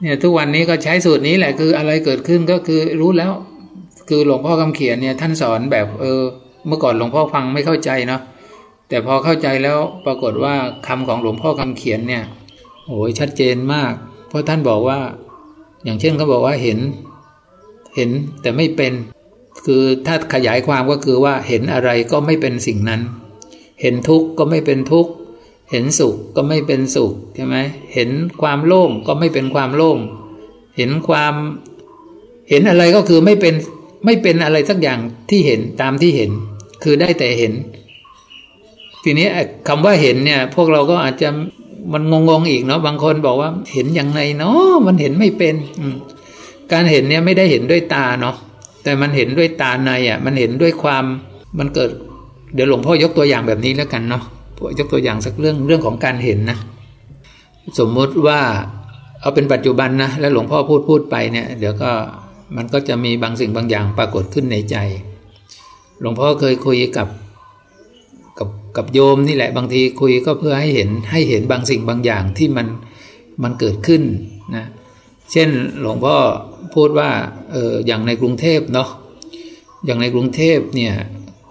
เนี่ยทุกวันนี้ก็ใช้สูตรนี้แหละคืออะไรเกิดขึ้นก็คือรู้แล้ว คือหลวงพ่อคำเขียนเนี่ยท่านสอนแบบเออ เมื่อก่อนหลวงพ่อฟังไม่เข้าใจเนาะแต่พอเข้าใจแล้วปรากฏว่าคำของหลวงพ่อคำเขียนเนี่ยโอ้ยชัดเจนมาก เพราะท่านบอกว่า อย่างเช่นเขาบอกว่าเห็น เห็นแต่ไม่เป็น คือถ้าขยายความก็คือว่าเห็นอะไรก็ไม่เป็นสิ่งนั้น เห็นทุกข์ก็ไม่เป็นทุกข์ เห็นสุขก็ไม่เป็นสุขใช่ไหมเห็นความโล่งก็ไม่เป็นความโล่ง เห็นความ เห็นอะไรก็คือไม่เป็นไม่เป็นอะไรสักอย่างที่เห็นตามที่เห็น คือได้แต่เห็น ทีนี้คำว่าเห็นเนี่ย พวกเราก็อาจจะมันงงๆอีกเนาะบางคนบอกว่าเห็นอย่างไรเนาะมันเห็นไม่เป็นการเห็นเนี่ยไม่ได้เห็นด้วยตาเนาะแต่มันเห็นด้วยตาในอะ มันเห็นด้วยความมันเกิด เดี๋ยวหลวงพ่อยกตัวอย่างแบบนี้แล้วกันเนาะ ยกตัวอย่างสักเรื่องเรื่องของการเห็นนะ สมมุติว่าเอาเป็นปัจจุบันนะ แล้วหลวงพ่อพูดพูดไปเนี่ย เดี๋ยวก็มันก็จะมีบางสิ่งบางอย่างปรากฏขึ้นในใจ หลวงพ่อเคยคุยกับกับกับโยมนี่แหละบางทีคุยก็เพื่อให้เห็นให้เห็นบางสิ่งบางอย่างที่มันมันเกิดขึ้นนะ เช่นหลวงพ่อพูดว่าเอออย่างในกรุงเทพเนาะอย่างในกรุงเทพเนี่ย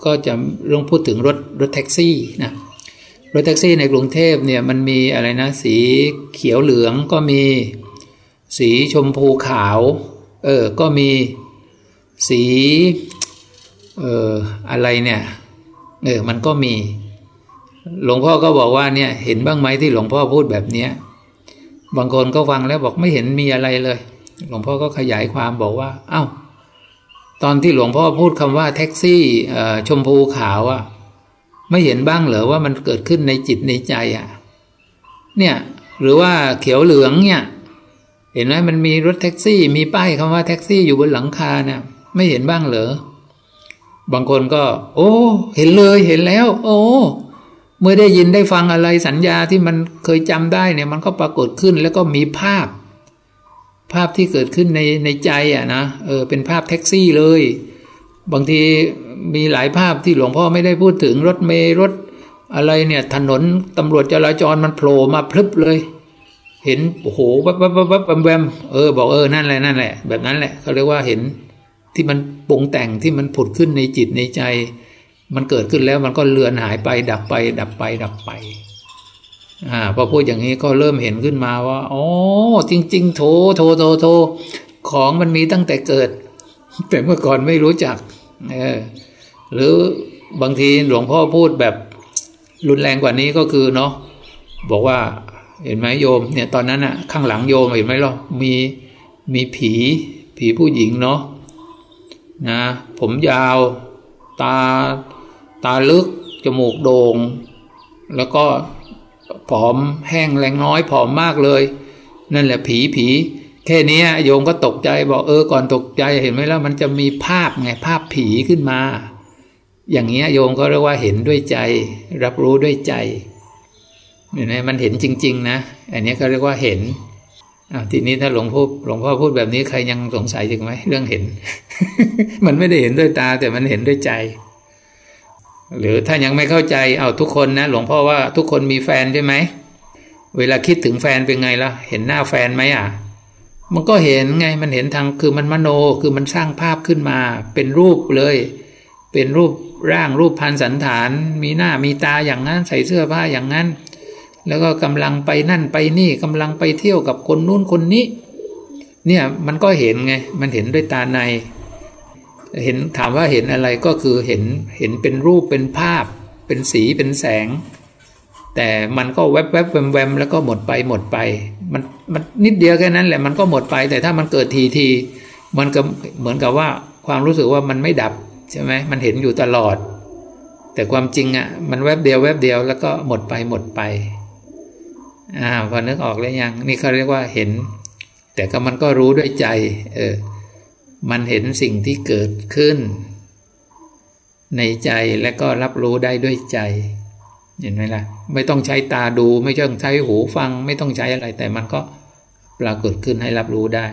ก็จะเรื่องพูดถึงรถรถแท็กซี่นะ รถแท็กซี่ในกรุงเทพเนี่ยมันมีอะไรนะ สีเขียวเหลืองก็มี สีชมพูขาว เออ ก็มีสีเอออะไรเนี่ยเออมันก็มี หลวงพ่อก็บอกว่าเนี่ยเห็นบ้างไหมที่หลวงพ่อพูดแบบเนี้ยบางคนก็ฟังแล้วบอกไม่เห็นมีอะไรเลย หลวงพ่อก็ขยายความบอกว่า เอา้า ตอนที่หลวงพ่อพูดคำว่าแท็กซี่ชมพูขาวอะ ไม่เห็นบ้างเหรอว่ามันเกิดขึ้นในจิตในใจอะ เนี่ย หรือว่าเขียวเหลืองเนี่ย เห็นไหมมันมีรถแท็กซี่ มีป้ายคำว่าแท็กซี่อยู่บนหลังคาเนี่ยไม่เห็นบ้างเหรอบางคนก็ โอ้ เห็นเลยเห็นแล้ว โอ้เมื่อได้ยินได้ฟังอะไรสัญญาที่มันเคยจำได้เนี่ย มันก็ปรากฏขึ้นแล้วก็มีภาพ ภาพที่เกิดขึ้นในในใจอะนะเออเป็นภาพแท็กซี่เลย บางทีมีหลายภาพที่หลวงพ่อไม่ได้พูดถึงรถเมย์รถอะไรเนี่ย ถนนตำรวจจราจรมันโผล่มาพลึบเลย เห็นโอ้โหวับวับวับวับแวมเออบอกเออนั่นแหละนั่นแหละ แบบนั้นแหละเขาเรียกว่าเห็นที่มันปรุงแต่งที่มันผุดขึ้นในจิตในใจ มันเกิดขึ้นแล้วมันก็เลือนหายไป ดับไป ดับไป ดับไปอ่าพอพูดอย่างนี้ก็เริ่มเห็นขึ้นมาว่าอ๋อจริง ๆ โถโถโถโถของมันมีตั้งแต่เกิด แต่เมื่อก่อนไม่รู้จัก เออหรือบางทีหลวงพ่อพูดแบบรุนแรงกว่านี้ก็คือเนาะบอกว่าเห็นไหมโยมเนี่ยตอนนั้นอะข้างหลังโยมเห็นไหมเรามีมีผีผีผู้หญิงเนาะนะ ผมยาว ตาตาลึก จมูกโดง่งแล้วก็ผอมแห้งแรงน้อยผอมมากเลย นั่นแหละผีผี แค่นี้โยมก็ตกใจบอกเออก่อนตกใจเห็นไหมแล้วมันจะมีภาพไงภาพผีขึ้นมา อย่างเงี้ยโยมก็เรียกว่าเห็นด้วยใจ รับรู้ด้วยใจเห็นไหมมันเห็นจริง ๆ นะอันนี้ก็เรียกว่าเห็นอาทีนี้ถ้าหลวงพ่อหลวงพ่อพูดแบบนี้ใครยังสงสัยจึงไหมเรื่องเห็น มันไม่ได้เห็นด้วยตา แต่มันเห็นด้วยใจ หรือถ้ายังไม่เข้าใจเอาทุกคนนะหลวงพ่อว่าทุกคนมีแฟนใช่ไหมเวลาคิดถึงแฟนเป็นไงล่ะ เห็นหน้าแฟนไหมอะ มันก็เห็นไงมันเห็นทางคือมันมโนคือมันสร้างภาพขึ้นมาเป็นรูปเลย เป็นรูปร่างรูปพันสันฐาน มีหน้ามีตาอย่างนั้นใส่เสื้อผ้าอย่างนั้น แล้วก็กำลังไปนั่นไปนี่กำลังไปเที่ยวกับคนนู้นคนนี้ เนี่ยมันก็เห็นไงมันเห็นด้วยตาใน เห็นถามว่าเห็นอะไรก็คือเห็นเห็นเป็นรูปเป็นภาพ เป็นสีเป็นแสง แต่มันก็แวบแวบแวมแวมแล้วก็หมดไปหมดไป มันนนิดเดียวแค่นั้นแหละมันก็หมดไป แต่ถ้ามันเกิดทีทีมันก็เหมือนกับว่าความรู้สึกว่ามันไม่ดับใช่ไหมมันเห็นอยู่ตลอด แต่ความจริงอะ่ะมันแวบเดียวแวบเดียวแล้วก็หมดไปหมดไปอ่าพอนึกออกแล้วยัง นี่เขาเรียกว่าเห็น แต่ก็มันก็รู้ด้วยใจ เออ มันเห็นสิ่งที่เกิดขึ้น ในใจและก็รับรู้ได้ด้วยใจ เห็นไหมล่ะ ไม่ต้องใช้ตาดู ไม่ต้องใช้หูฟัง ไม่ต้องใช้อะไร แต่มันก็ปรากฏขึ้นให้รับรู้ได้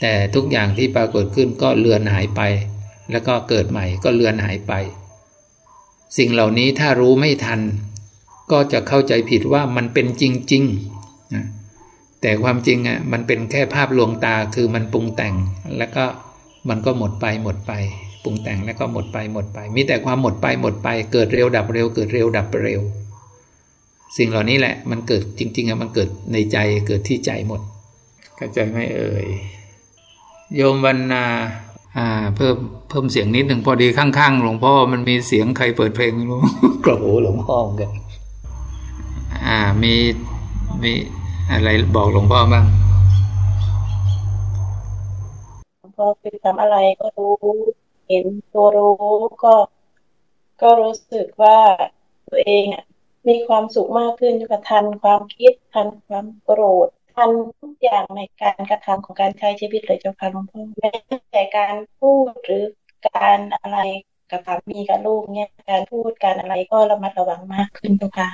แต่ทุกอย่างที่ปรากฏขึ้นก็เลือนหายไป แล้วก็เกิดใหม่ก็เลือนหายไป สิ่งเหล่านี้ถ้ารู้ไม่ทัน ก็จะเข้าใจผิดว่ามันเป็นจริงๆนะแต่ความจริงอะมันเป็นแค่ภาพลวงตาคือมันปรุงแต่ง แล้วก็มันก็หมดไปหมดไป ปรุงแต่งแล้วก็หมดไปหมดไป มีแต่ความหมดไปหมดไป เกิดเร็วดับเร็ว เกิดเร็วดับเร็ว สิ่งเหล่านี้แหละมันเกิดจริงๆอะมันเกิดในใจเกิดที่ใจหมดเข้าใจไหมเอ่ยโยมวันนาอ่า เพิ่มเพิ่มเสียงนิดหนึ่งพอดีข้างๆหลวงพ่อมันมีเสียงใครเปิดเพลงไม่รู้กระโหหลวงพ่อเหมือนกันอ่ามีมีอะไรบอกหลวงพ่อบ้างพอคือทำอะไรก็รู้ เห็นตัวรู้ก็ ก็รู้สึกว่าตัวเองอะมีความสุขมากขึ้นกับทันความคิดทันความโกรธทันทุกอย่างในการกระทำของการใช้ชีวิตเลยเจ้าค่ะหลวงพ่อแม้แต่การพูดหรือการอะไรกับสามีกับลูกเนี่ยการพูดการอะไรก็ระมัดระวังมากขึ้นเจ้าค่ะ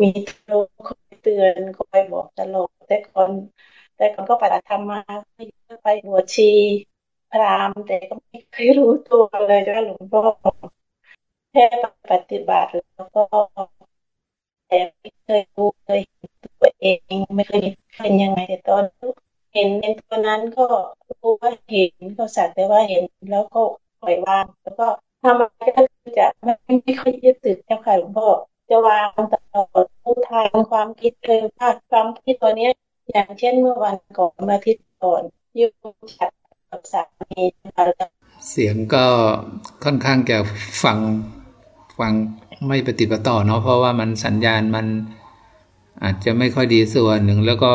มีลูกคอยเตือนคอยบอกตลอดแต่ก่อนแต่ก่อนก็ปฏิบัติธรรมมาไปบวชชี พราหมณ์แต่ก็ไม่เคยรู้ตัวเลยจ้าหลวงพ่อแค่ปฏิบัติแล้วก็แต่ไม่เคยรู้เลยตัวเองไม่เคยเป็นยังไงแต่ตอนเห็นเป็นตัวนั้นก็รู้ว่าเห็นก็สักแต่ว่าเห็นแล้วก็ปล่อยวางแล้วก็ทำอะไรก็จะไม่ไม่ค่อยยึดติดเจ้าค่ะหลวงพ่อจะวางตลอดรู้ทางความคิดเลยว่าความคิดตัวเนี้ยอย่างเช่นเมื่อวันก่อนมาทิตย์ก่อนยุ่งจัด กับสามีเสียงก็ค่อนข้างจะฟังฟังไม่ปฏิปต่อเนาะเพราะว่ามันสัญญาณมันอาจจะไม่ค่อยดีส่วนหนึ่ง แล้วก็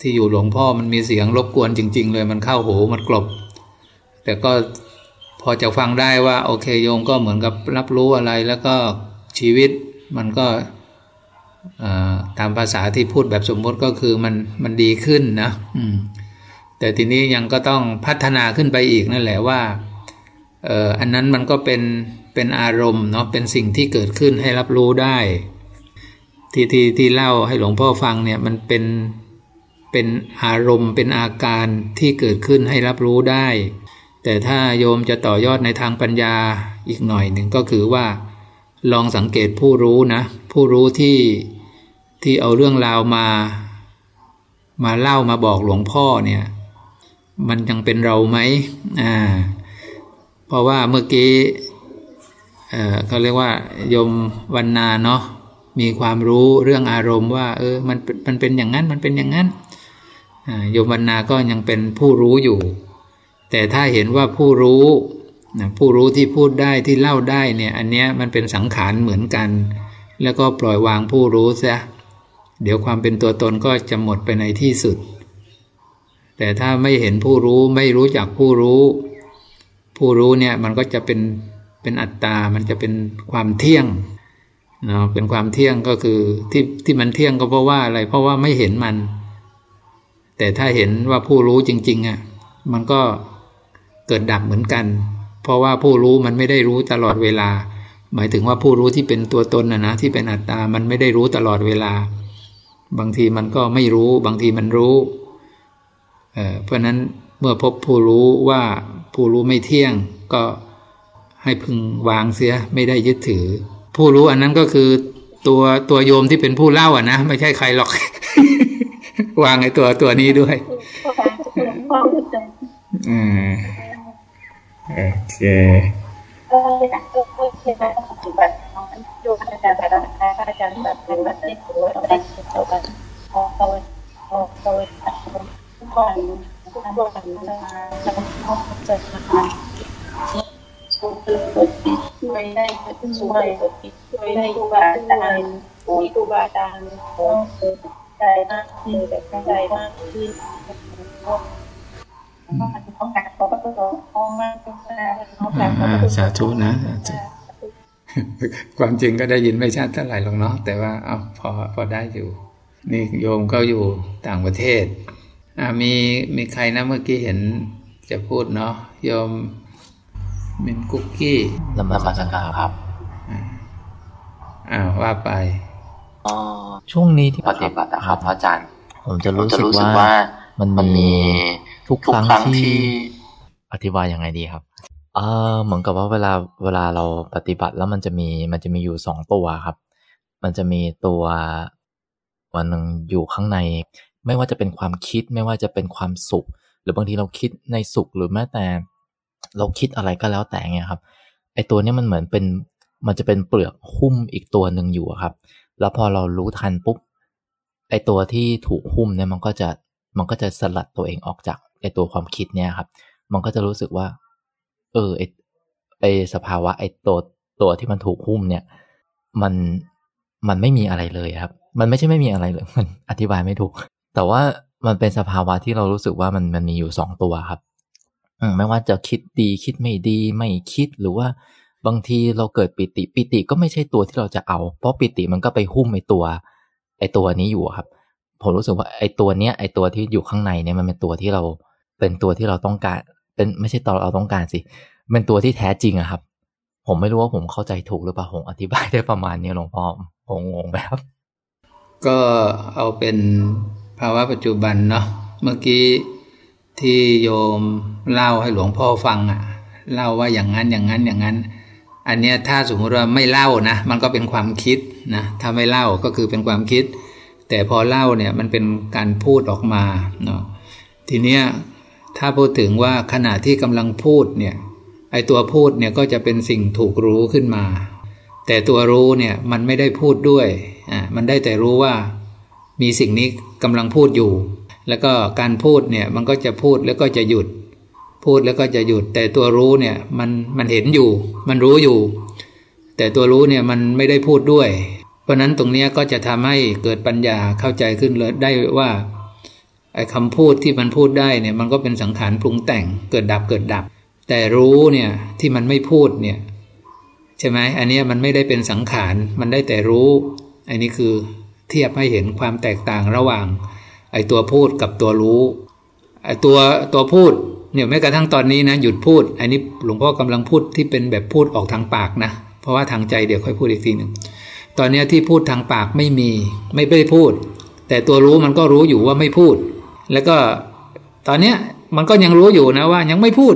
ที่อยู่หลวงพ่อมันมีเสียงรบกวนจริง ๆ เลยมันเข้าหูมันกลบ แต่ก็พอจะฟังได้ว่า โอเคโยมก็เหมือนกับรับรู้อะไร แล้วก็ชีวิตมันก็ตามภาษาที่พูดแบบสมมติก็คือมันมันดีขึ้นนะ อืม แต่ทีนี้ยังก็ต้องพัฒนาขึ้นไปอีกนั่นแหละว่าเอออันนั้นมันก็เป็นเป็นอารมณ์เนาะเป็นสิ่งที่เกิดขึ้นให้รับรู้ได้ ที่ที่ที่เล่าให้หลวงพ่อฟังเนี่ยมันเป็นเป็นอารมณ์เป็นอาการที่เกิดขึ้นให้รับรู้ได้ แต่ถ้าโยมจะต่อยอดในทางปัญญาอีกหน่อยหนึ่งก็คือว่า ลองสังเกตผู้รู้นะ ผู้รู้ที่ที่เอาเรื่องราวมา มาเล่ามาบอกหลวงพ่อเนี่ย มันยังเป็นเราไหมอ่าเพราะว่าเมื่อกี้เออเขาเรียกว่ายมวันนาเนาะมีความรู้เรื่องอารมณ์ว่า เออมันมันเป็นอย่างนั้นมันเป็นอย่างนั้นโยมวันนาก็ยังเป็นผู้รู้อยู่ แต่ถ้าเห็นว่าผู้รู้นะผู้รู้ที่พูดได้ที่เล่าได้เนี่ย อันเนี้ยมันเป็นสังขารเหมือนกัน แล้วก็ปล่อยวางผู้รู้ซะเดี๋ยวความเป็นตัวตนก็จะหมดไปในที่สุด แต่ถ้าไม่เห็นผู้รู้ไม่รู้จักผู้รู้ ผู้รู้เนี่ยมันก็จะเป็นเป็นอัตตา มันจะเป็นความเที่ยงเนาะเป็นความเที่ยงก็คือที่ที่มันเที่ยงก็เพราะว่าอะไร เพราะว่าไม่เห็นมัน แต่ถ้าเห็นว่าผู้รู้จริงๆอะมันก็เกิดดับเหมือนกัน เพราะว่าผู้รู้มันไม่ได้รู้ตลอดเวลา หมายถึงว่าผู้รู้ที่เป็นตัวตนนะนะที่เป็นอัตตา มันไม่ได้รู้ตลอดเวลา บางทีมันก็ไม่รู้ บางทีมันรู้ เพราะนั้นเมื่อพบผู้รู้ว่าผู้รู้ไม่เที่ยง ก็ให้พึงวางเสียไม่ได้ยึดถือ ผู้รู้อันนั้นก็คือตัวตัวโยมที่เป็นผู้เล่าอะนะไม่ใช่ใครหรอก วางไอ้ตัวตัวนี้ด้วยอืมโอเคอ ก่อาจารย์แบบเป็นแบบที่ถือว่าเราได้เท่ากันพอโตพอโตทุกวันทุกวันเราต้องเจอกันช่วยได้ช่วยช่วยได้ครูบาอาจารย์มีครูบาอาจารย์ใจมากขึ้นแบบใจมากขึ้นสาธุนะความจริงก็ได้ยินไม่ชัดเท่าไหร่หรอกเนาะแต่ว่าเอาพอพอได้อยู่ นี่โยมก็อยู่ต่างประเทศ มีมีใครนะเมื่อกี้เห็นจะพูดเนาะโยมมินกุ๊กกี้ลำบากสังกาครับอ่าว่าไปอ๋อช่วงนี้ที่ปฏิบัติครับพระอาจารย์ ผมจะรู้สึกว่ามันมันมีทุกครั้งที่อธิบายยังไงดีครับเออเหมือนกับว่าเวลาเวลาเราปฏิบัติแล้วมันจะมีมันจะมีอยู่สองตัวครับ มันจะมีตัววันหนึ่งอยู่ข้างใน ไม่ว่าจะเป็นความคิดไม่ว่าจะเป็นความสุข หรือบางทีเราคิดในสุขหรือแม้แต่ เราคิดอะไรก็แล้วแต่เงี้ยครับไอตัวนี้มันเหมือนเป็นมันจะเป็นเปลือกหุ้มอีกตัวหนึ่งอยู่ครับ แล้วพอเรารู้ทันปุ๊บไอตัวที่ถูกหุ้มเนี่ยมันก็จะมันก็จะสลัดตัวเองออกจากไอตัวความคิดเนี่ยครับ มันก็จะรู้สึกว่า เออไอไอสภาวะไอตัวตัวที่มันถูกหุ้มเนี่ย มันมันไม่มีอะไรเลยครับ มันไม่ใช่ไม่มีอะไรเลยมันอธิบายไม่ถูก แต่ว่ามันเป็นสภาวะที่เรารู้สึกว่ามันมันมีอยู่สองตัวครับอืไม่ว่าจะคิดดีคิดไม่ดีไม่คิดหรือว่าบางทีเราเกิดปิติปิติก็ไม่ใช่ตัวที่เราจะเอา เพราะปิติมันก็ไปหุ้มไอตัว ไอตัวนี้อยู่ครับ ผมรู้สึกว่าไอตัวเนี้ยไอตัวที่อยู่ข้างในเนี่ยมันเป็นตัวที่เรา เป็นตัวที่เราต้องการ เป็นไม่ใช่ตัวเราต้องการสิเป็นตัวที่แท้จริงอะครับ ผมไม่รู้ว่าผมเข้าใจถูกหรือเปล่าผมอธิบายได้ประมาณนี้หลวงพ่อผมงงไหมครับ ก็เอาเป็น ภาวะปัจจุบันเนาะเมื่อกี้ที่โยมเล่าให้หลวงพ่อฟังอะ่ะเล่าว่าอย่างนั้นอย่างนั้นอย่างนั้น อันเนี้ยถ้าสมมติว่าไม่เล่านะมันก็เป็นความคิดนะถ้าไม่เล่าก็คือเป็นความคิด แต่พอเล่าเนี่ยมันเป็นการพูดออกมาเนาะทีเนี้ยถ้าพูดถึงว่าขณะที่กำลังพูดเนี่ยไอตัวพูดเนี่ยก็จะเป็นสิ่งถูกรู้ขึ้นมา แต่ตัวรู้เนี่ยมันไม่ได้พูดด้วยอ่ามันได้แต่รู้ว่า มีสิ่งนี้กำลังพูดอยู่ แล้วก็การพูดเนี่ยมันก็จะพูดแล้วก็จะหยุด พูดแล้วก็จะหยุด แต่ตัวรู้เนี่ยมันมันเห็นอยู่ มันรู้อยู่ แต่ตัวรู้เนี่ยมันไม่ได้พูดด้วย เพราะนั้นตรงนี้ก็จะทำให้เกิดปัญญาเข้าใจขึ้นเลยได้ว่าไอ้คำพูดที่มันพูดได้เนี่ยมันก็เป็นสังขารปรุงแต่งเกิดดับเกิดดับ แต่รู้เนี่ยที่มันไม่พูดเนี่ยใช่ไหมอันนี้มันไม่ได้เป็นสังขารมันได้แต่รู้ อันนี้คือ เทียบให้เห็นความแตกต่างระหว่าง ไอ้ตัวพูดกับตัวรู้ไอ้ตัวตัวพูดเนี่ยแม้กระทั่งตอนนี้นะหยุดพูด อันนี้หลวงพ่อกำลังพูดที่เป็นแบบพูดออกทางปากนะ เพราะว่าทางใจเดี๋ยวค่อยพูดอีกทีหนึ่งตอนนี้ที่พูดทางปากไม่มีไม่ได้พูด แต่ตัวรู้มันก็รู้อยู่ว่าไม่พูด แล้วก็ตอนเนี้ยมันก็ยังรู้อยู่นะว่ายังไม่พูด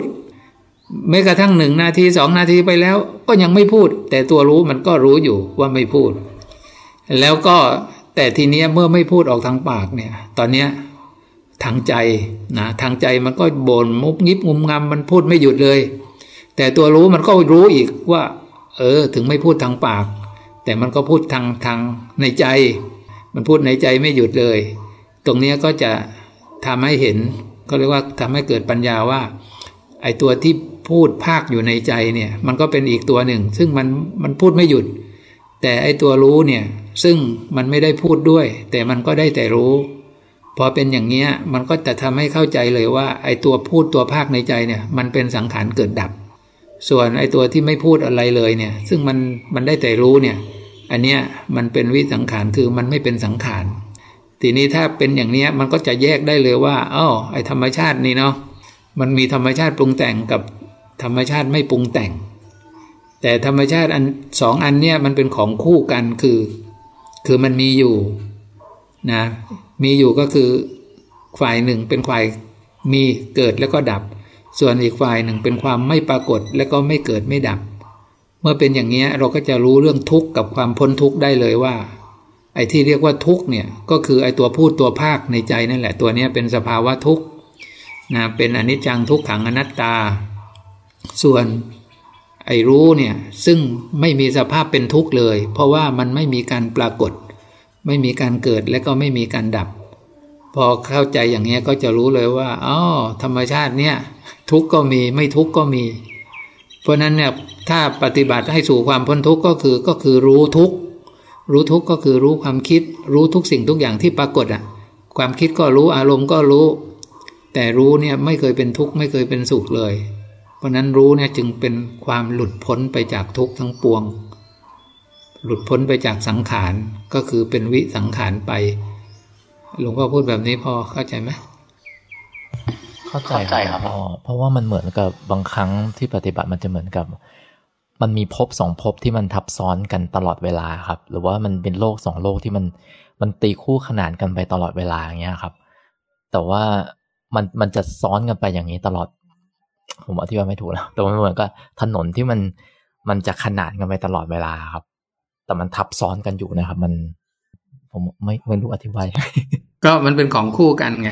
แม้กระทั่งหนึ่งนาทีสองนาทีไปแล้ว ก็ยังไม่พูด แต่ตัวรู้มันก็รู้อยู่ว่าไม่พูด แล้วก็ แต่ทีเนี้ยเมื่อไม่พูดออกทางปากเนี่ย ตอนเนี้ยทางใจนะทางใจมันก็บน่นมุบงิบงุมงำมันพูดไม่หยุดเลย แต่ตัวรู้มันก็รู้อีกว่า เออ ถึงไม่พูดทางปาก แต่มันก็พูดทางทางในใจ มันพูดในใจไม่หยุดเลย ตรงนี้ก็จะทำให้เห็น ก็เรียกว่าทำให้เกิดปัญญาว่า ไอ้ตัวที่พูดภาคอยู่ในใจเนี่ย มันก็เป็นอีกตัวหนึ่ง ซึ่งมันมันพูดไม่หยุด แต่ไอ้ตัวรู้เนี่ย ซึ่งมันไม่ได้พูดด้วย แต่มันก็ได้แต่รู้พอเป็นอย่างเนี้ยมันก็จะทำให้เข้าใจเลยว่า ไอ้ตัวพูดตัวภาคในใจเนี่ย มันเป็นสังขารเกิดดับ ส่วนไอ้ตัวที่ไม่พูดอะไรเลยเนี่ย ซึ่งมันมันได้แต่รู้เนี่ย อันเนี้ยมันเป็นวิสังขารคือมันไม่เป็นสังขารทีนี้ถ้าเป็นอย่างเนี้ยมันก็จะแยกได้เลยว่าอ๋อไอ้ธรรมชาตินี่เนาะมันมีธรรมชาติปรุงแต่งกับธรรมชาติไม่ปรุงแต่ง แต่ธรรมชาติอันสองอันเนี้ยมันเป็นของคู่กันคือ คือมันมีอยู่นะมีอยู่ก็คือฝ่ายหนึ่งเป็นฝ่ายมีเกิดแล้วก็ดับ ส่วนอีกฝ่ายหนึ่งเป็นความไม่ปรากฏแล้วก็ไม่เกิดไม่ดับ เมื่อเป็นอย่างนี้เราก็จะรู้เรื่องทุกข์กับความพ้นทุกข์ได้เลยว่า ไอ้ที่เรียกว่าทุกข์เนี่ยก็คือไอ้ตัวพูดตัวภาคในใจนั่นแหละตัวนี้เป็นสภาวะทุกข์นะเป็นอนิจจังทุกขังอนัตตา ส่วน ไอ้รู้เนี่ยซึ่งไม่มีสภาพเป็นทุกข์เลย เพราะว่ามันไม่มีการปรากฏ ไม่มีการเกิดและก็ไม่มีการดับ พอเข้าใจอย่างนี้ก็จะรู้เลยว่าอ๋อธรรมชาติเนี่ยทุกข์ก็มีไม่ทุกข์ก็มี เพราะนั้นเนี่ยถ้าปฏิบัติให้สู่ความพ้นทุกข์ก็คือก็คือรู้ทุกข์รู้ทุกข์ก็คือรู้ความคิด รู้ทุกสิ่งทุกอย่างที่ปรากฏอะความคิดก็รู้อารมณ์ก็รู้ แต่รู้เนี่ยไม่เคยเป็นทุกข์ไม่เคยเป็นสุขเลย เพราะนั้นรู้เนี่ยจึงเป็นความหลุดพ้นไปจากทุกข์ทั้งปวง หลุดพ้นไปจากสังขารก็คือเป็นวิสังขารไป หลวงพ่อพูดแบบนี้พอเข้าใจไหมเข้าใจครับพ่อเพราะว่ามันเหมือนกับบางครั้งที่ปฏิบัติมันจะเหมือนกับ มันมีภพสองภพที่มันทับซ้อนกันตลอดเวลาครับ หรือว่ามันเป็นโลกสองโลกที่มันมันตีคู่ขนานกันไปตลอดเวลาอย่างเงี้ยครับ แต่ว่ามันมันจะซ้อนกันไปอย่างนี้ตลอด ผมอธิบายไม่ถูกแล้ว แต่มันเหมือนกับถนนที่มันมันจะขนานกันไปตลอดเวลาครับ แต่มันทับซ้อนกันอยู่นะครับ มัน ผมไม่ไม่รู้อธิบาย ก็มันเป็นของคู่กันไง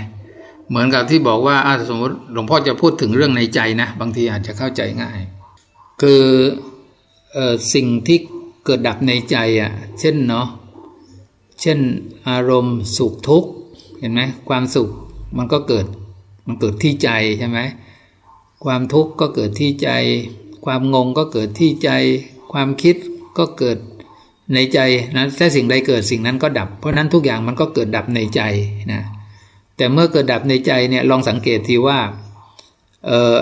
เหมือนกับที่บอกว่าสมมติหลวงพ่อจะพูดถึงเรื่องในใจนะ บางทีอาจจะเข้าใจง่าย คืออสิ่งที่เกิดดับในใจอะ่ะ เช่นเนาะ เช่นอารมณ์สุขทุกข์ เห็นไหมความสุขมันก็เกิด มันเกิดที่ใจใช่ไหม ความทุกข์ก็เกิดที่ใจ ความงงก็เกิดที่ใจ ความคิดก็เกิดในใจนะถ้าสิ่งใดเกิดสิ่งนั้นก็ดับ เพราะนั้นทุกอย่างมันก็เกิดดับในใจนะแต่เมื่อเกิดดับในใจเนี่ยลองสังเกตทีว่าเออ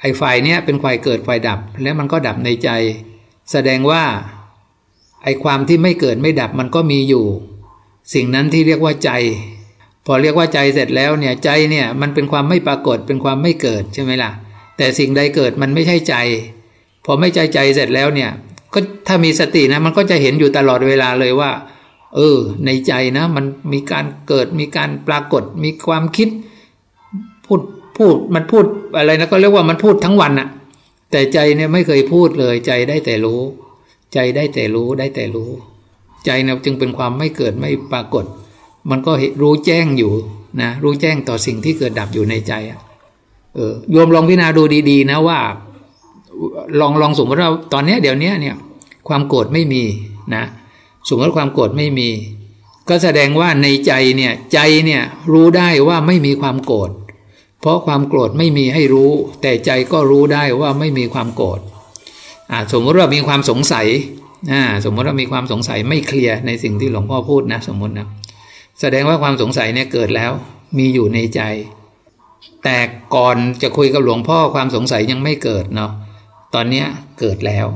ไอไฟเนี่ยเป็นไฟเกิดไฟดับ แล้วมันก็ดับในใจ แสดงว่าไอความที่ไม่เกิดไม่ดับมันก็มีอยู่ สิ่งนั้นที่เรียกว่าใจ พอเรียกว่าใจเสร็จแล้วเนี่ยใจเนี่ยมันเป็นความไม่ปรากฏเป็นความไม่เกิดใช่ไหมล่ะ แต่สิ่งใดเกิดมันไม่ใช่ใจ พอไม่ใจใจเสร็จแล้วเนี่ย ก็ถ้ามีสตินะ มันก็จะเห็นอยู่ตลอดเวลาเลยว่า เออ ในใจนะ มันมีการเกิดมีการปรากฏ มีความคิด พูดพูดมันพูดอะไรนะก็เรียกว่ามันพูดทั้งวันอะแต่ใจเนี่ยไม่เคยพูดเลย ใจได้แต่รู้ ใจได้แต่รู้ได้แต่รู้ ใจเนี่ยจึงเป็นความไม่เกิดไม่ปรากฏ มันก็รู้แจ้งอยู่นะรู้แจ้งต่อสิ่งที่เกิดดับอยู่ในใจอะ เออโยมลองพิจารณาดูดี ๆ นะว่า ลองลองสมมติว่าตอนนี้เดี๋ยวนี้เนี่ย ความโกรธไม่มีนะ สมมติความโกรธไม่มี ก็แสดงว่าในใจเนี่ยใจเนี่ยรู้ได้ว่าไม่มีความโกรธเพราะความโกรธไม่มีให้รู้ แต่ใจก็รู้ได้ว่าไม่มีความโกรธสมมติว่ามีความสงสัยสมมติว่ามีความสงสัยไม่เคลียร์ในสิ่งที่หลวงพ่อพูดนะ สมมตินะแสดงว่าความสงสัยเนี่ยเกิดแล้ว มีอยู่ในใจ แต่ก่อนจะคุยกับหลวงพ่อความสงสัยยังไม่เกิดเนาะตอนนี้เกิดแล้ว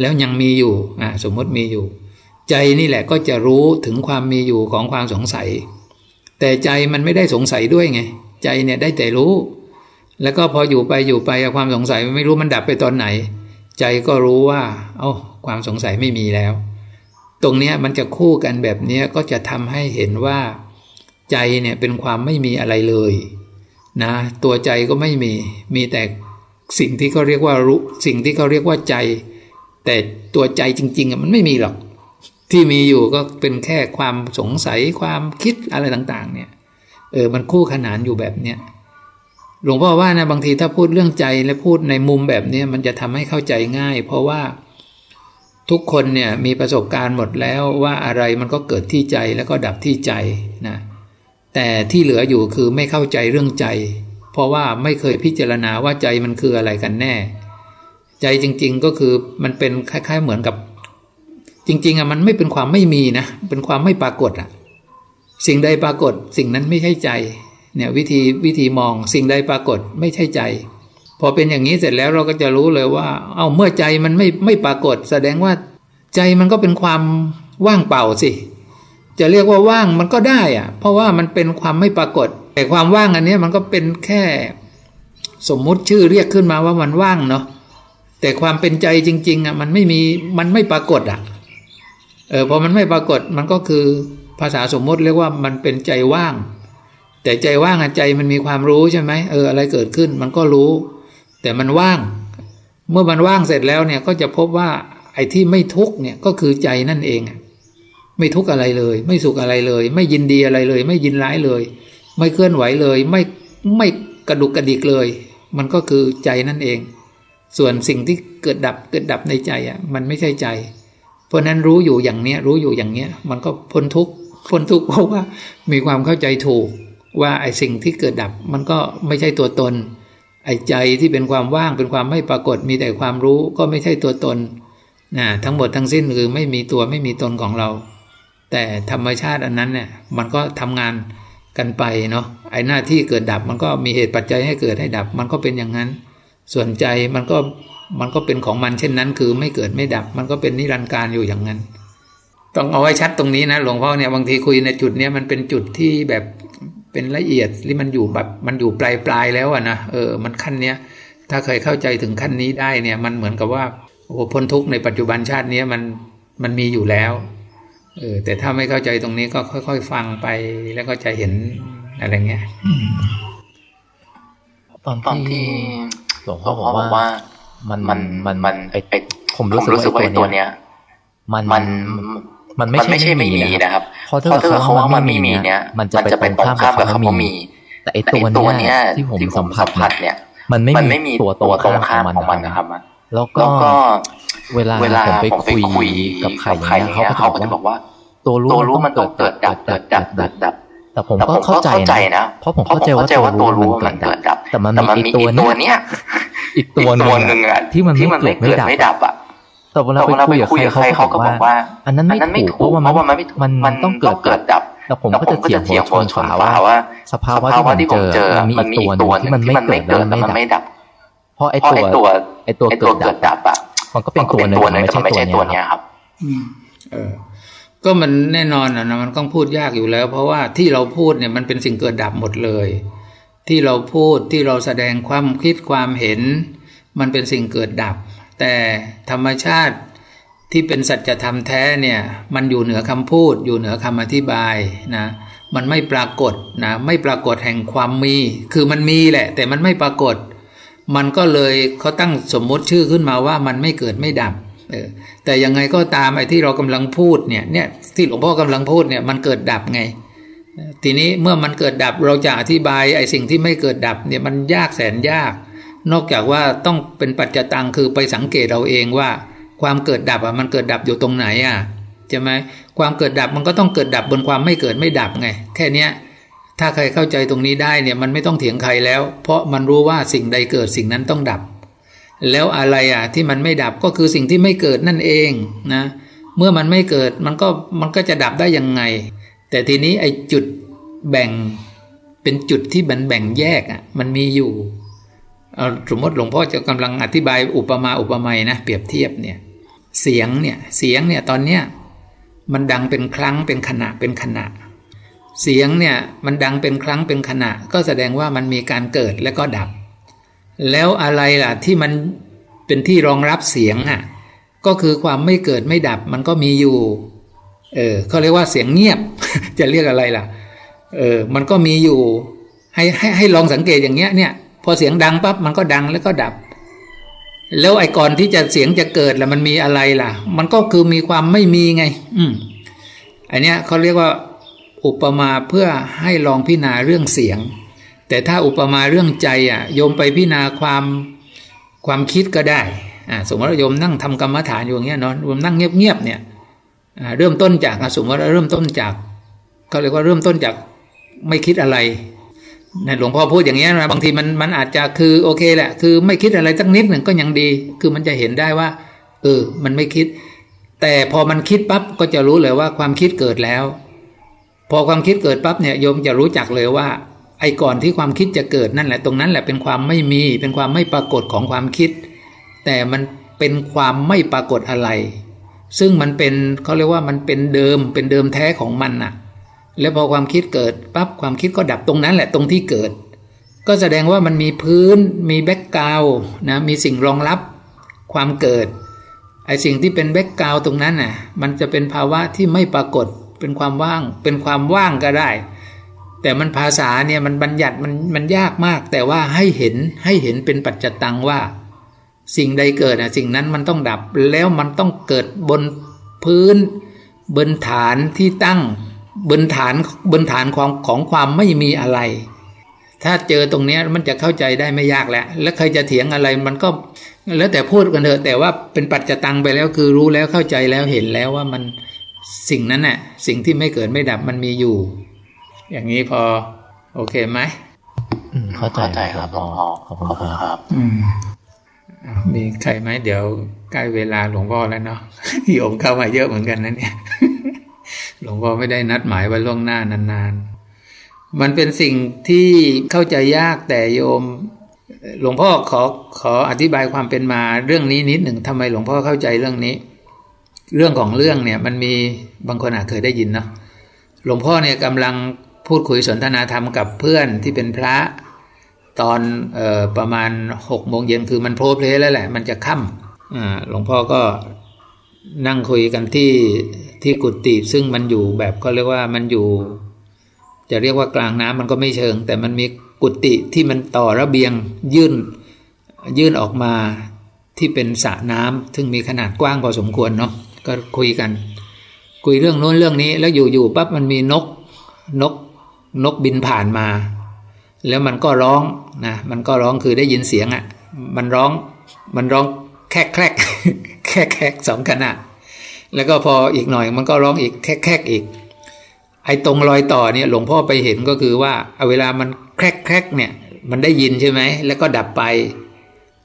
แล้วยังมีอยู่อ่าสมมติมีอยู่ ใจนี่แหละก็จะรู้ถึงความมีอยู่ของความสงสัย แต่ใจมันไม่ได้สงสัยด้วยไง ใจเนี่ยได้แต่รู้ แล้วก็พออยู่ไปอยู่ไปความสงสัยไม่รู้มันดับไปตอนไหน ใจก็รู้ว่าเอา้าความสงสัยไม่มีแล้ว ตรงเนี้ยมันจะคู่กันแบบนี้ก็จะทำให้เห็นว่า ใจเนี่ยเป็นความไม่มีอะไรเลย นะตัวใจก็ไม่มีมีแต่สิ่งที่เขาเรียกว่ารู้สิ่งที่เขาเรียกว่าใจ แต่ตัวใจจริงๆมันไม่มีหรอก ที่มีอยู่ก็เป็นแค่ความสงสัยความคิดอะไรต่างๆ เนี่ยเออมันคู่ขนานอยู่แบบเนี้ยหลวงพ่อว่านะบางทีถ้าพูดเรื่องใจและพูดในมุมแบบนี้มันจะทำให้เข้าใจง่าย เพราะว่าทุกคนเนี่ยมีประสบการณ์หมดแล้วว่าอะไรมันก็เกิดที่ใจแล้วก็ดับที่ใจนะ แต่ที่เหลืออยู่คือไม่เข้าใจเรื่องใจ เพราะว่าไม่เคยพิจารณาว่าใจมันคืออะไรกันแน่ ใจจริง ๆก็คือมันเป็นคล้าย ๆ เหมือนกับ จริง ๆอะมันไม่เป็นความไม่มีนะ เป็นความไม่ปรากฏอะ สิ่งใดปรากฏ สิ่งนั้นไม่ใช่ใจ เนี่ยวิธีวิธีมองสิ่งใดปรากฏไม่ใช่ใจ พอเป็นอย่างนี้เสร็จแล้วเราก็จะรู้เลยว่า เอาเมื่อใจมันไม่ไม่ปรากฏ แสดงว่าใจมันก็เป็นความว่างเปล่าสิ จะเรียกว่าว่างมันก็ได้อะเพราะว่ามันเป็นความไม่ปรากฏ แต่ความว่างอันนี้มันก็เป็นแค่ สมมุติชื่อเรียกขึ้นมาว่ามันว่างเนาะแต่ความเป็นใจจริง ๆอะมันไม่มีมันไม่ปรากฏอะเออพอมันไม่ปรากฏมันก็คือภาษาสมมติเรียกว่ามันเป็นใจว่าง แต่ใจว่างอะใจมันมีความรู้ใช่ไหมเอออะไรเกิดขึ้นมันก็รู้ แต่มันว่าง เมื่อมันว่างเสร็จแล้วเนี่ยก็จะพบว่าไอ้ที่ไม่ทุกเนี่ยก็คือใจนั่นเอง ไม่ทุกอะไรเลย ไม่สุขอะไรเลย ไม่ยินดีอะไรเลย ไม่ยินร้ายเลย ไม่เคลื่อนไหวเลย ไม่ไม่กระดุกกระดิกเลย มันก็คือใจนั่นเอง ส่วนสิ่งที่เกิดดับเกิดดับในใจอะ มันไม่ใช่ใจ เพราะนั้นรู้อยู่อย่างเนี้ย รู้อยู่อย่างเนี้ย มันก็พ้นทุกข์พ้นทุกข์เพราะว่ามีความเข้าใจถูกว่าไอ้สิ่งที่เกิดดับ มันก็ไม่ใช่ตัวตน ไอ้ใจที่เป็นความว่างเป็นความไม่ปรากฏมีแต่ความรู้ก็ไม่ใช่ตัวตนนะทั้งหมดทั้งสิ้นคือไม่มีตัวไม่มีตนของเรา แต่ธรรมชาติอันนั้นเนี่ยมันก็ทำงานกันไปเนาะไอ้หน้าที่เกิดดับมันก็มีเหตุปัจจัยให้เกิดให้ดับ มันก็เป็นอย่างนั้น ส่วนใจมันก็มันก็เป็นของมันเช่นนั้น คือไม่เกิดไม่ดับ มันก็เป็นนิรันดร์การอยู่อย่างนั้น ต้องเอาไว้ชัดตรงนี้นะหลวงพ่อเนี่ยบางทีคุยในจุดเนี้ยมันเป็นจุดที่แบบเป็นละเอียดที่มันอยู่แบบมันอยู่ปลายปลายแล้วอะนะเออมันขั้นเนี้ยถ้าเคยเข้าใจถึงขั้นนี้ได้เนี่ยมันเหมือนกับว่าโอ้พ้นทุกข์ในปัจจุบันชาตินี้มันมันมีอยู่แล้ว เออแต่ถ้าไม่เข้าใจตรงนี้ก็ค่อย ๆ ฟังไปแล้วก็จะเห็นอะไรเงี้ยตอนที่หลวงพ่อบอกว่า มันมันมันมันไอผมรู้สึกว่าตัวเนี้ย มันมันมันไม่ใช่ไม่มีนะครับเพราะถ้าเขาว่ามันไม่มีเนี่ยมันจะไปตรงข้ามกับคำว่ามี แต่ไอตัวเนี้ยที่ผมสัมผัสเนี่ย มันไม่มีตัวตรงข้ามของมันนะครับแล้วก็ เวลาผมไปคุยกับใครเนี่ยเขาก็จะบอกว่า ตัวรู้มันต้องเกิดดับเกิดดับดับดับแต่ผมก็เข้าใจนะ เพราะผมเข้าใจว่าตัวรู้มันเกิดดับ แต่มันมีอีกตัวเนี้ยอีกตัวหนึ่งที่มันไม่เกิดไม่ดับอะแต่เวลาไปคุยกับใครเขาก็บอกว่า อันนั้นไม่ถูกเพราะว่ามันมันต้องเกิดเกิดดับแต่ผมก็จะเถียงหัวชนฝาว่า สภาวะที่ผมเจอมันมีอีกตัวที่มันไม่เกิดแล้วมันไม่ดับ เพราะไอ้ตัวไอ้ตัวเกิดดับอะ มันก็เป็นตัวหนึ่งไม่ใช่ตัวนี้ครับเออ ก็มันแน่นอนนะมันต้องพูดยากอยู่แล้ว เพราะว่าที่เราพูดเนี่ยมันเป็นสิ่งเกิดดับหมดเลย ที่เราพูดที่เราแสดงความคิดความเห็น มันเป็นสิ่งเกิดดับ แต่ธรรมชาติที่เป็นสัจธรรมแท้เนี่ย มันอยู่เหนือคำพูด อยู่เหนือคำอธิบายนะมันไม่ปรากฏนะไม่ปรากฏแห่งความมี คือมันมีแหละ แต่มันไม่ปรากฏ มันก็เลยเขาตั้งสมมติชื่อขึ้นมาว่ามันไม่เกิดไม่ดับเออแต่ยังไงก็ตามไอ้ที่เรากำลังพูดเนี่ยเนี่ยที่หลวงพ่อกำลังพูดเนี่ยมันเกิดดับไง ทีนี้เมื่อมันเกิดดับเราจะอธิบายไอ้สิ่งที่ไม่เกิดดับเนี่ยมันยากแสนยาก นอกจากว่าต้องเป็นปัจจตังคือไปสังเกตเราเองว่า ความเกิดดับอะมันเกิดดับอยู่ตรงไหนอะใช่ไหมความเกิดดับมันก็ต้องเกิดดับบนความไม่เกิดไม่ดับไง แค่เนี้ย ถ้าใครเข้าใจตรงนี้ได้เนี่ยมันไม่ต้องเถียงใครแล้ว เพราะมันรู้ว่าสิ่งใดเกิดสิ่งนั้นต้องดับ แล้วอะไรอะที่มันไม่ดับก็คือสิ่งที่ไม่เกิดนั่นเองนะ เมื่อมันไม่เกิดมันก็มันก็จะดับได้ยังไง แต่ทีนี้ไอ้จุดแบ่งเป็นจุดที่มันแบ่งแยกอะมันมีอยู่สมมติหลวงพ่อจะกำลังอธิบายอุปมาอุปไมยนะเปรียบเทียบเนี่ยเสียงเนี่ยเสียงเนี่ยตอนเนี้ยมันดังเป็นครั้งเป็นขณะเป็นขณะ เสียงเนี่ยมันดังเป็นครั้งเป็นขณะ ก็แสดงว่ามันมีการเกิดและก็ดับ แล้วอะไรล่ะที่มันเป็นที่รองรับเสียงอะก็คือความไม่เกิดไม่ดับมันก็มีอยู่ เออเขาเรียกว่าเสียงเงียบ จะเรียกอะไรล่ะ เออ มันก็มีอยู่ ให้ให้ให้ลองสังเกตอย่างเงี้ยเนี่ย พอเสียงดังปั๊บมันก็ดังแล้วก็ดับ แล้วไอ้ก่อนที่จะเสียงจะเกิดล่ะมันมีอะไรล่ะ มันก็คือมีความไม่มีไง อืมอันเนี้ยเขาเรียกว่า อุปมาเพื่อให้ลองพิจารณาเรื่องเสียง แต่ถ้าอุปมาเรื่องใจอะโยมไปพิจารณาความความคิดก็ได้อ่าสมมติว่าโยมนั่งทำกรรมฐานอยู่อย่างเงี้ยนอนโยมนั่งเงียบๆเนี่ยอ่าเริ่มต้นจากสมมติว่าเริ่มต้นจากเขาเรียกว่าเริ่มต้นจากไม่คิดอะไรนะหลวงพ่อพูดอย่างเงี้ยนะบางทีมันมันอาจจะคือโอเคแหละ คือไม่คิดอะไรสักนิดหนึ่งก็ยังดี คือมันจะเห็นได้ว่า เออ มันไม่คิด แต่พอมันคิดปั๊บก็จะรู้เลยว่าความคิดเกิดแล้ว พอความคิดเกิดปั๊บเนี่ยโยมจะรู้จักเลยว่า ไอ้ก่อนที่ความคิดจะเกิดนั่นแหละตรงนั้นแหละเป็นความไม่มี เป็นความไม่ปรากฏของความคิด แต่มันเป็นความไม่ปรากฏอะไร ซึ่งมันเป็นเขาเรียกว่ามันเป็นเดิมเป็นเดิมแท้ของมันน่ะ แล้วพอความคิดเกิดปั๊บความคิดก็ดับตรงนั้นแหละตรงที่เกิด ก็แสดงว่ามันมีพื้น มี background นะมีสิ่งรองรับความเกิดไอ้สิ่งที่เป็น background ตรงนั้นน่ะมันจะเป็นภาวะที่ไม่ปรากฏ เป็นความว่าง เป็นความว่างก็ได้ แต่มันภาษาเนี่ยมันบัญญัติมันมันยากมาก แต่ว่าให้เห็นให้เห็นเป็นปัจจตังว่า สิ่งใดเกิดอะสิ่งนั้นมันต้องดับแล้วมันต้องเกิดบนพื้น บนฐานที่ตั้ง บนฐานบนฐานของของความไม่มีอะไร ถ้าเจอตรงนี้มันจะเข้าใจได้ไม่ยากแหล้วแล้วใครจะเถียงอะไรมันก็แล้วแต่พูดกันเถอะแต่ว่าเป็นปัจจตังไปแล้วคือรู้แล้วเข้าใจแล้วเห็นแล้วว่ามัน สิ่งนั้นน่ะสิ่งที่ไม่เกิดไม่ดับมันมีอยู่ อย่างนี้พอ โอเคไหมเข้าใจครับพอขอบคุณครับมีใครไหมเดี๋ยวใกล้เวลาหลวงพ่อแล้วเนาะโยมเข้ามาเยอะเหมือนกันนะเนี่ย หลวงพ่อไม่ได้นัดหมายไว้ล่วงหน้านานๆ มันเป็นสิ่งที่เข้าใจยากแต่โยม หลวงพ่อขอขออธิบายความเป็นมาเรื่องนี้นิดหนึ่งทำไมหลวงพ่อเข้าใจเรื่องนี้ เรื่องของเรื่องเนี่ยมันมีบางคนอาจเคยได้ยินเนาะหลวงพ่อเนี่ยกำลังพูดคุยสนทนาธรรมกับเพื่อนที่เป็นพระตอนออประมาณหกโมงเย็นคือมันโพลเพลแล้วแหละ มันจะค่ำหลวงพ่อก็นั่งคุยกันที่ที่กุฏิซึ่งมันอยู่แบบก็เรียกว่ามันอยู่ จะเรียกว่ากลางน้ำมันก็ไม่เชิง แต่มันมีกุฏิที่มันต่อระเบียงยื่นยื่นออกมาที่เป็นสระน้ำซึ่งมีขนาดกว้างพอสมควรเนาะ ก็คุยกัน คุยเรื่องโน้นเรื่องนี้ แล้วอยู่ๆปั๊บมันมีนกนกนกบินผ่านมา แล้วมันก็ร้องนะมันก็ร้องคือได้ยินเสียงอะ่ะ มันร้องมันร้องแคกแคกแคกแคกสองขณะแล้วก็พออีกหน่อยมันก็ร้องอีกแคกแคกอีก ไอ้ตรงรอยต่อเนี่ยหลวงพ่อไปเห็นก็คือว่าเอาเวลามันแคกแคกเนี่ย มันได้ยินใช่ไหมแล้วก็ดับไป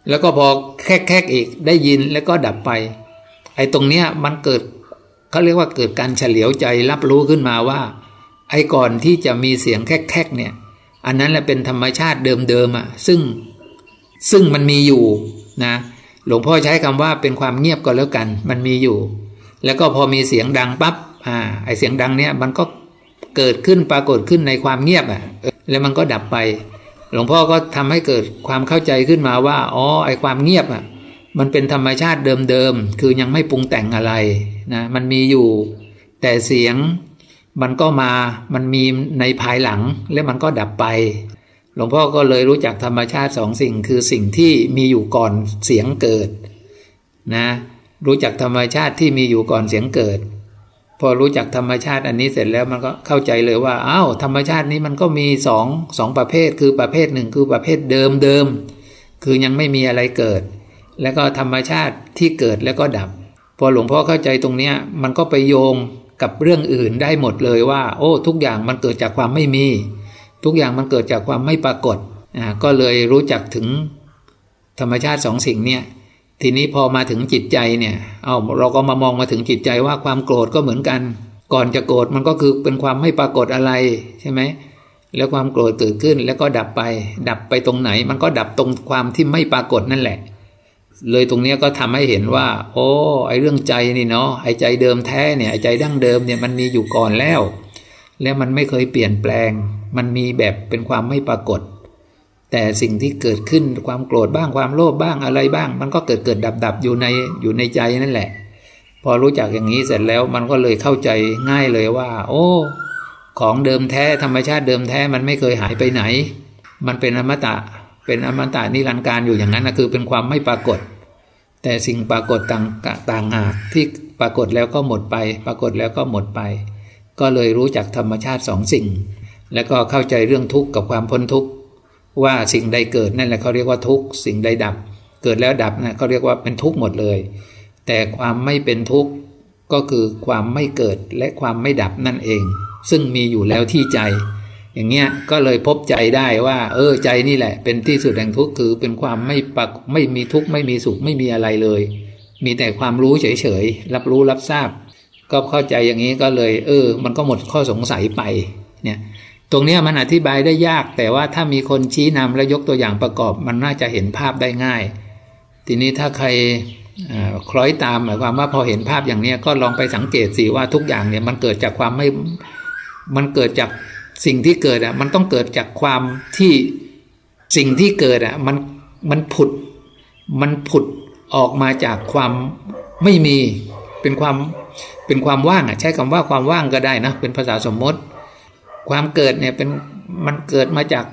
แล้วก็พอแคกแคกอีกได้ยินแล้วก็ดับไป ไอ้ตรงเนี้ยมันเกิดเขาเรียกว่าเกิดการเฉลียวใจรับรู้ขึ้นมาว่า ไอ้ก่อนที่จะมีเสียงแคกๆเนี่ย อันนั้นแหละเป็นธรรมชาติเดิมๆอะ ซึ่งซึ่งมันมีอยู่นะ หลวงพ่อใช้คำว่าเป็นความเงียบก็แล้วกัน มันมีอยู่ แล้วก็พอมีเสียงดังปับ๊บอ่า ไอเสียงดังเนี่ยมันก็เกิดขึ้นปรากฏขึ้นในความเงียบอะแล้วมันก็ดับไป หลวงพ่อก็ทำให้เกิดความเข้าใจขึ้นมาว่า อ๋อ ไอความเงียบอะ มันเป็นธรรมชาติเดิมๆ คือยังไม่ปรุงแต่งอะไรนะ มันมีอยู่ แต่เสียงมันก็มา มันมีในภายหลังแล้วมันก็ดับไป หลวงพ่อก็เลยรู้จักธรรมชาติสองสิ่ง คือสิ่งที่มีอยู่ก่อนเสียงเกิดนะ รู้จักธรรมชาติที่มีอยู่ก่อนเสียงเกิด พอรู้จักธรรมชาติอันนี้เสร็จแล้วมันก็เข้าใจเลยว่าอ้าวธรรมชาตินี้มันก็มีสองสองประเภท คือประเภทหนึ่งคือประเภทเดิมเดิม คือยังไม่มีอะไรเกิด แล้วก็ธรรมชาติที่เกิดแล้วก็ดับ พอหลวงพ่อเข้าใจตรงนี้มันก็ไปโยงกับเรื่องอื่นได้หมดเลยว่า โอ้ ทุกอย่างมันเกิดจากความไม่มี ทุกอย่างมันเกิดจากความไม่ปรากฏอ่าก็เลยรู้จักถึงธรรมชาติสองสิ่งเนี่ยทีนี้พอมาถึงจิตใจเนี่ย เอาเราก็มามองมาถึงจิตใจว่าความโกรธก็เหมือนกัน ก่อนจะโกรธมันก็คือเป็นความไม่ปรากฏอะไรใช่ไหม แล้วความโกรธเกิดขึ้นแล้วก็ดับไป ดับไปตรงไหน มันก็ดับตรงความที่ไม่ปรากฏนั่นแหละ เลยตรงนี้ก็ทำให้เห็นว่า โอ้ไอเรื่องใจนี่เนาะไอใจเดิมแท้เนี่ยไอใจดั้งเดิมเนี่ยมันมีอยู่ก่อนแล้ว แล้วมันไม่เคยเปลี่ยนแปลง มันมีแบบเป็นความไม่ปรากฏ แต่สิ่งที่เกิดขึ้นความโกรธบ้างความโลภบ้างอะไรบ้าง มันก็เกิดเกิดดับดับอยู่ในอยู่ในใจนั่นแหละ พอรู้จักอย่างนี้เสร็จแล้วมันก็เลยเข้าใจง่ายเลยว่า โอ้ของเดิมแท้ธรรมชาติเดิมแท้มันไม่เคยหายไปไหน มันเป็นอมตะ เป็นอมตะนิรันดร์การอยู่อย่างนั้นนะคือเป็นความไม่ปรากฏ แต่สิ่งปรากฏต่างต่างหากที่ปรากฏแล้วก็หมดไป ปรากฏแล้วก็หมดไป ก็เลยรู้จักธรรมชาติสองสิ่ง แล้วก็เข้าใจเรื่องทุกข์กับความพ้นทุกข์ว่าสิ่งใดเกิดนั่นแหละเขาเรียกว่าทุกข์สิ่งใดดับ เกิดแล้วดับนะเขาเรียกว่าเป็นทุกข์หมดเลย แต่ความไม่เป็นทุกข์ก็คือความไม่เกิดและความไม่ดับนั่นเอง ซึ่งมีอยู่แล้วที่ใจ อย่างเงี้ยก็เลยพบใจได้ว่า เออใจนี่แหละ เป็นที่สุดแห่งทุกข์คือเป็นความไม่ปักไม่มีทุกข์ไม่มีสุขไม่มีอะไรเลย มีแต่ความรู้เฉยๆรับรู้รับทราบ ก็เข้าใจอย่างนี้ก็เลย เออ มันก็หมดข้อสงสัยไปเนี่ย ตรงนี้มันอธิบายได้ยาก แต่ว่าถ้ามีคนชี้นำและยกตัวอย่างประกอบ มันน่าจะเห็นภาพได้ง่าย ทีนี้ถ้าใครคล้อยตามหมายความว่าพอเห็นภาพอย่างนี้ก็ลองไปสังเกตสิว่าทุกอย่างเนี่ยมันเกิดจากความไม่มันเกิดจาก สิ่งที่เกิดอะ มันต้องเกิดจากความที่สิ่งที่เกิดอะ มันมันผุด มันผุดออกมาจากความไม่มีเป็นความเป็นความว่างอะ ใช้คำว่าความว่างก็ได้นะเป็นภาษาสมมติ ความเกิดเนี่ยเป็นมันเกิดมาจาก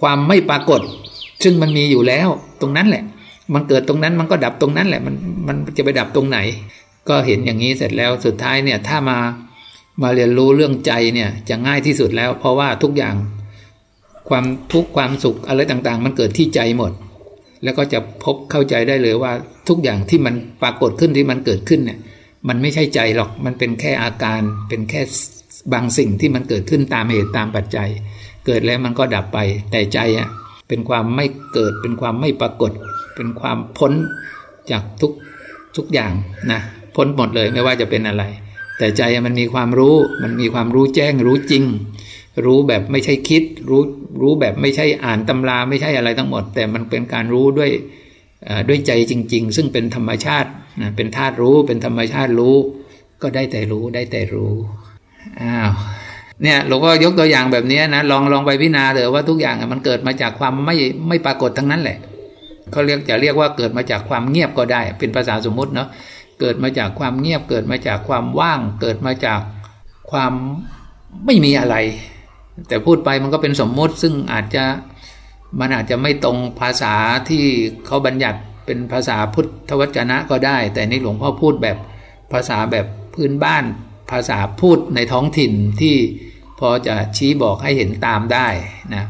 ความไม่ปรากฏ ซึ่งมันมีอยู่แล้ว ตรงนั้นแหละ มันเกิดตรงนั้นมันก็ดับตรงนั้นแหละ มันมันจะไปดับตรงไหน ก็เห็นอย่างนี้เสร็จแล้วสุดท้ายเนี่ย ถ้ามา มาเรียนรู้เรื่องใจเนี่ยจะง่ายที่สุดแล้ว เพราะว่าทุกอย่างความทุกข์ความสุขอะไรต่างๆ มันเกิดที่ใจหมด แล้วก็จะพบเข้าใจได้เลยว่าทุกอย่างที่มันปรากฏขึ้นที่มันเกิดขึ้นเนี่ย มันไม่ใช่ใจหรอกมันเป็นแค่อาการ เป็นแค่บางสิ่งที่มันเกิดขึ้นตามเหตุตามปัจจัย เกิดแล้วมันก็ดับไป แต่ใจอะเป็นความไม่เกิดเป็นความไม่ปรากฏ เป็นความพ้นจากทุกทุกอย่างนะพ้นหมดเลยไม่ว่าจะเป็นอะไร แต่ใจมันมีความรู้ มันมีความรู้แจ้งรู้จริง รู้แบบไม่ใช่คิด รู้รู้แบบไม่ใช่อ่านตำราไม่ใช่อะไรทั้งหมด แต่มันเป็นการรู้ด้วยด้วยใจจริง ๆ ซึ่งเป็นธรรมชาติเป็นธาตุรู้เป็นธรรมชาติรู้ ก็ได้แต่รู้ได้แต่รู้อ้าวเนี่ยหลวงพ่อยกตัวอย่างแบบนี้นะลองลองไปพิจารณาเถอะว่าทุกอย่างมันเกิดมาจากความไม่ไม่ปรากฏทั้งนั้นแหละเขาเรียกจะเรียกว่าเกิดมาจากความเงียบก็ได้ เป็นภาษาสมมุติเนาะ เกิดมาจากความเงียบเกิดมาจากความว่าง เกิดมาจากความไม่มีอะไร แต่พูดไปมันก็เป็นสมมติซึ่งอาจจะมันอาจจะไม่ตรงภาษาที่เขาบัญญัติเป็นภาษาพุทธวจนะก็ได้ แต่นี่หลวงพ่อพูดแบบภาษาแบบพื้นบ้าน ภาษาพูดในท้องถิ่นที่พอจะชี้บอกให้เห็นตามได้นะ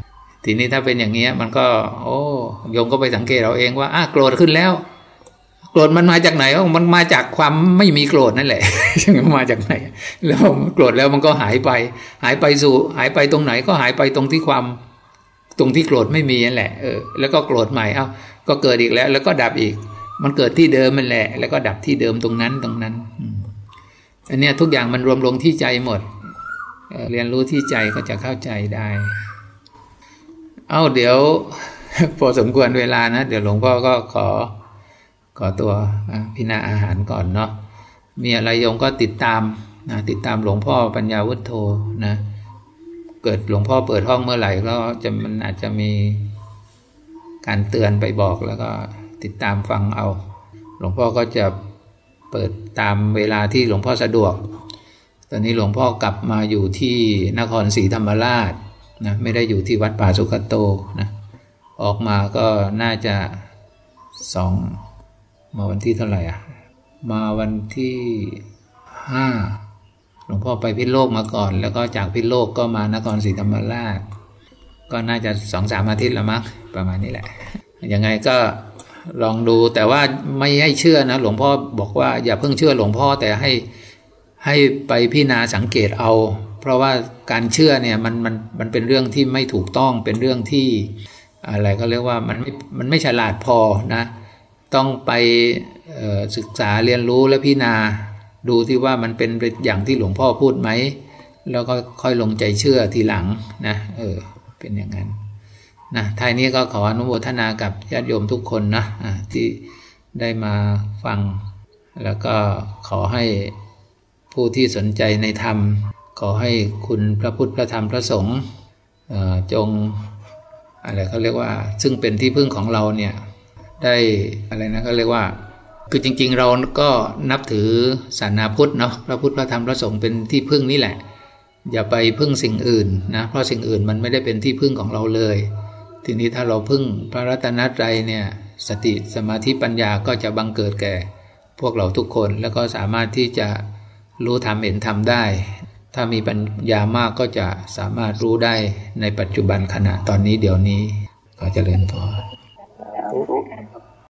ทีนี้ถ้าเป็นอย่างนี้มันก็ โอ้โยมก็ไปสังเกตเราเองว่าอะโกรธขึ้นแล้ว โกรธมันมาจากไหนมันมาจากความไม่มีโกรธนั่นแหละมันมาจากไหน แล้วโกรธแล้วมันก็หายไป หายไปสู่ หายไปตรงไหนก็หายไปตรงที่ความ ตรงที่โกรธไม่มีนั่นแหละเออแล้วก็โกรธใหม่เอ้าก็เกิดอีกแล้ว แล้วก็ดับอีก มันเกิดที่เดิมมันแหละ แล้วก็ดับที่เดิมตรงนั้นตรงนั้นอันนี้ทุกอย่างมันรวมลงที่ใจหมดเรียนรู้ที่ใจก็จะเข้าใจได้ เอาเดี๋ยวพอสมควรเวลานะ เดี๋ยวหลวงพ่อก็ขอ ขอตัวพินาอาหารก่อนเนาะมีอะไรโยมก็ติดตามนะติดตามหลวงพ่อปัญญาวุฒโธนะเกิดหลวงพ่อเปิดห้องเมื่อไหร่ก็จะมันอาจจะมีการเตือนไปบอกแล้วก็ติดตามฟังเอา หลวงพ่อก็จะเปิดตามเวลาที่หลวงพ่อสะดวก ตอนนี้หลวงพ่อกลับมาอยู่ที่นครศรีธรรมราชนะไม่ได้อยู่ที่วัดป่าสุขโตนะออกมาก็น่าจะสอง มาวันที่เท่าไหร่อะ มาวันที่ห้าหลวงพ่อไปพิษโลกมาก่อน แล้วก็จากพิษโลกก็มานครศรีธรรมราช ก็น่าจะสองสามอาทิตย์ละมั้งประมาณนี้แหละ ยังไงก็ลองดูแต่ว่าไม่ให้เชื่อนะ หลวงพ่อบอกว่าอย่าเพิ่งเชื่อหลวงพ่อแต่ให้ให้ไปพิจารณาสังเกตเอา เพราะว่าการเชื่อเนี่ยมันมันมันเป็นเรื่องที่ไม่ถูกต้องเป็นเรื่องที่อะไรก็เรียกว่ามันไม่มันไม่ฉลาดพอนะ ต้องไปศึกษาเรียนรู้และพิจารณาดูที่ว่ามันเป็นอย่างที่หลวงพ่อพูดไหม แล้วก็ค่อยลงใจเชื่อทีหลังนะเออเป็นอย่างนั้นนะท้ายนี้ก็ขออนุโมทนากับญาติโยมทุกคนนะที่ได้มาฟัง แล้วก็ขอให้ผู้ที่สนใจในธรรม ขอให้คุณพระพุทธพระธรรมพระสงฆ์จงอะไรเขาเรียกว่า ซึ่งเป็นที่พึ่งของเราเนี่ย ได้อะไรนะก็เรียกว่า คือจริง ๆ เราก็นับถือศาสนาพุทธเนาะพระพุทธพระธรรมพระสงฆ์เป็นที่พึ่งนี่แหละ อย่าไปพึ่งสิ่งอื่นนะเพราะสิ่งอื่นมันไม่ได้เป็นที่พึ่งของเราเลย ทีนี้ถ้าเราพึ่งพระรัตนตรัยเนี่ยสติสมาธิปัญญาก็จะบังเกิดแก่ พวกเราทุกคนแล้วก็สามารถที่จะรู้ทำเห็นทำได้ ถ้ามีปัญญามากก็จะสามารถรู้ได้ในปัจจุบันขณะตอนนี้เดี๋ยวนี้ ก็จะเริญพร